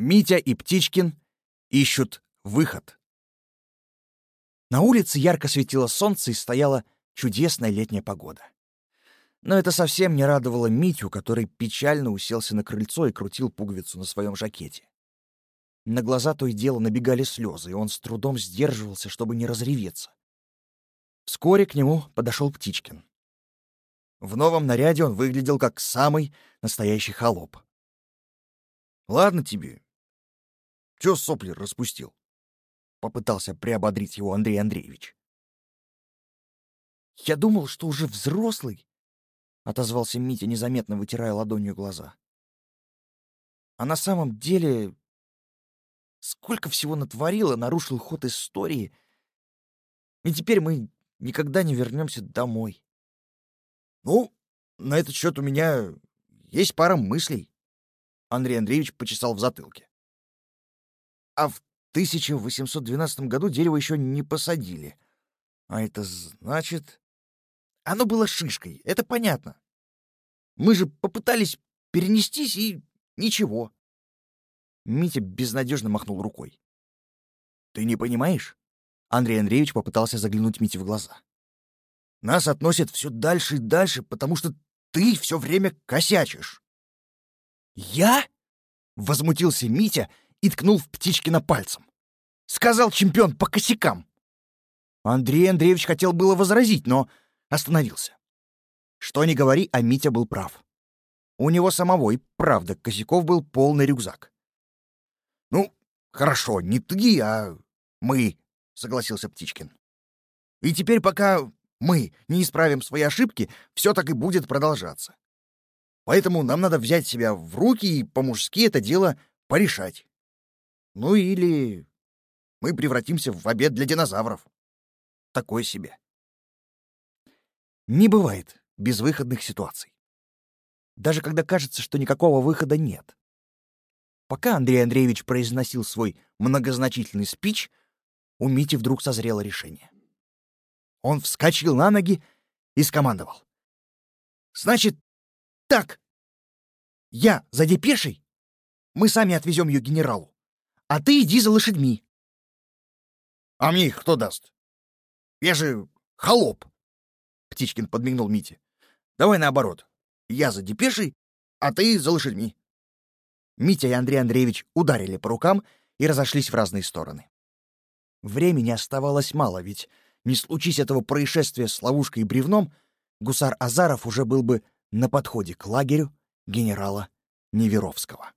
Митя и Птичкин ищут выход. На улице ярко светило солнце и стояла чудесная летняя погода. Но это совсем не радовало Митю, который печально уселся на крыльцо и крутил пуговицу на своем жакете. На глаза то и дело набегали слезы, и он с трудом сдерживался, чтобы не разреветься. Вскоре к нему подошел Птичкин. В новом наряде он выглядел как самый настоящий холоп. «Ладно тебе. Чё сопли распустил?» — попытался приободрить его Андрей Андреевич. «Я думал, что уже взрослый», — отозвался Митя, незаметно вытирая ладонью глаза. «А на самом деле сколько всего натворил и нарушил ход истории, и теперь мы никогда не вернемся домой». «Ну, на этот счет у меня есть пара мыслей», — Андрей Андреевич почесал в затылке. «А в 1812 году дерево еще не посадили. А это значит... Оно было шишкой, это понятно. Мы же попытались перенестись, и ничего». Митя безнадежно махнул рукой. «Ты не понимаешь?» Андрей Андреевич попытался заглянуть Мите в глаза. Нас относят все дальше и дальше, потому что ты все время косячишь. Я? Возмутился Митя и ткнул в Птичкина пальцем. Сказал чемпион по косякам. Андрей Андреевич хотел было возразить, но остановился. Что ни говори, а Митя был прав. У него самого и правда косяков был полный рюкзак. «Ну, хорошо, не ты, а мы», — согласился Птичкин. «И теперь, пока мы не исправим свои ошибки, все так и будет продолжаться. Поэтому нам надо взять себя в руки и по-мужски это дело порешать. Ну или мы превратимся в обед для динозавров. Такой себе. Не бывает безвыходных ситуаций. Даже когда кажется, что никакого выхода нет. Пока Андрей Андреевич произносил свой многозначительный спич, у Мити вдруг созрело решение. Он вскочил на ноги и скомандовал. «Значит, так. Я за депешей. Мы сами отвезем ее генералу. А ты иди за лошадьми». «А мне их кто даст? Я же холоп!» Птичкин подмигнул Мите. «Давай наоборот. Я за депешей, а ты за лошадьми». Митя и Андрей Андреевич ударили по рукам и разошлись в разные стороны. Времени оставалось мало, ведь не случись этого происшествия с ловушкой и бревном, гусар Азаров уже был бы на подходе к лагерю генерала Неверовского.